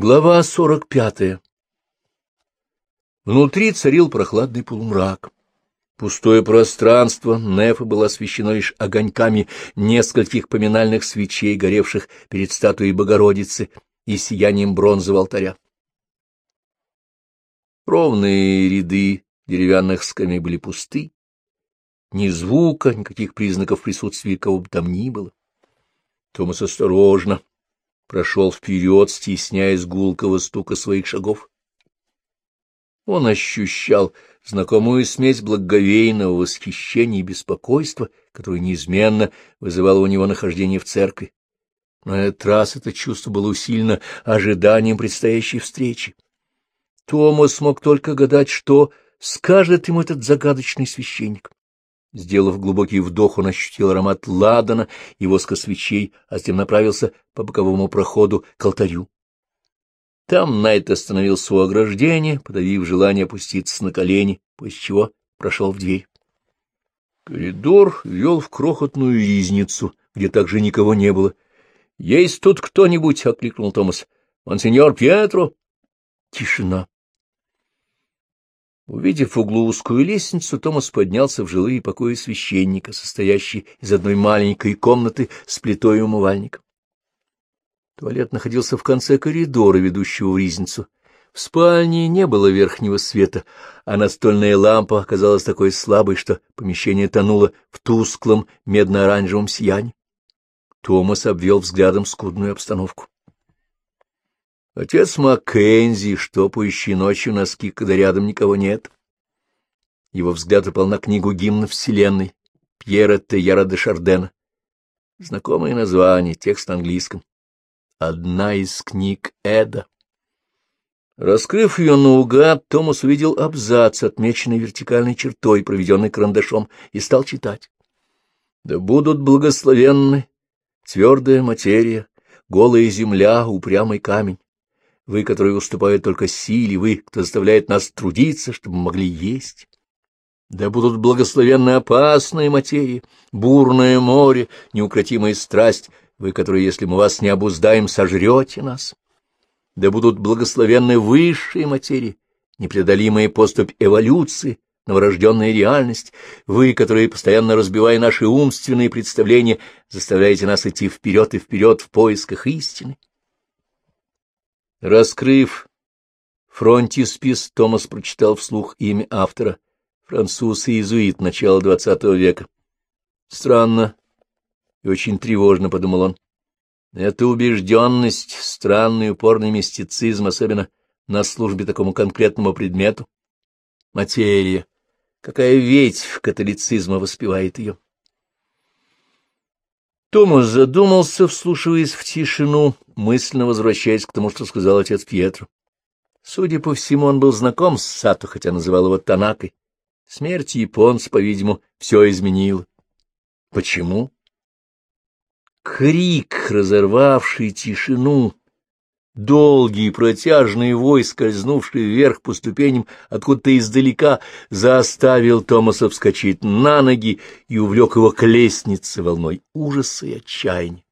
Глава сорок пятая Внутри царил прохладный полумрак. Пустое пространство Нефа было освещено лишь огоньками нескольких поминальных свечей, горевших перед статуей Богородицы и сиянием бронзового алтаря. Ровные ряды деревянных скамей были пусты. Ни звука, никаких признаков присутствия кого бы там ни было. Томас осторожно прошел вперед, стесняясь гулкого стука своих шагов. Он ощущал знакомую смесь благоговейного восхищения и беспокойства, которое неизменно вызывало у него нахождение в церкви. Но этот раз это чувство было усилено ожиданием предстоящей встречи. Томас смог только гадать, что скажет ему этот загадочный священник. Сделав глубокий вдох, он ощутил аромат ладана и воска свечей, а затем направился по боковому проходу к алтарю. Там Найт остановился у ограждения, подавив желание опуститься на колени, после чего прошел в дверь. Коридор вел в крохотную ризницу, где также никого не было. — Есть тут кто-нибудь? — окликнул Томас. — Монсеньор Пьетро? Тишина. Увидев в углу узкую лестницу, Томас поднялся в жилые покои священника, состоящие из одной маленькой комнаты с плитой и умывальником. Туалет находился в конце коридора, ведущего в ризницу. В спальне не было верхнего света, а настольная лампа оказалась такой слабой, что помещение тонуло в тусклом медно-оранжевом сиянии. Томас обвел взглядом скудную обстановку. Отец Маккензи, штопающий ночью носки, когда рядом никого нет. Его взгляд упал на книгу «Гимн Вселенной» Пьера Тейяра де Шардена. Знакомое название, текст на английском. Одна из книг Эда. Раскрыв ее наугад, Томас увидел абзац, отмеченный вертикальной чертой, проведенной карандашом, и стал читать. «Да будут благословенны твердая материя, голая земля, упрямый камень, вы, которые уступают только силе, вы, кто заставляет нас трудиться, чтобы мы могли есть. Да будут благословенны опасные материи, бурное море, неукротимая страсть, вы, которые, если мы вас не обуздаем, сожрете нас. Да будут благословенны высшие материи, непреодолимая поступь эволюции, новорожденная реальность, вы, которые, постоянно разбивая наши умственные представления, заставляете нас идти вперед и вперед в поисках истины. Раскрыв фронтиспис, Томас прочитал вслух имя автора, француз и иезуит начала двадцатого века. Странно и очень тревожно, — подумал он. Эта убежденность, странный упорный мистицизм, особенно на службе такому конкретному предмету. Материя. Какая ветвь католицизма воспевает ее? Томас задумался, вслушиваясь в тишину, мысленно возвращаясь к тому, что сказал отец Пьетро. Судя по всему, он был знаком с Сато, хотя называл его Танакой. Смерть японца, по-видимому, все изменила. Почему? Крик, разорвавший тишину, Долгий протяжный вой, скользнувший вверх по ступеням откуда-то издалека, заставил Томаса вскочить на ноги и увлек его к лестнице волной ужаса и отчаяния.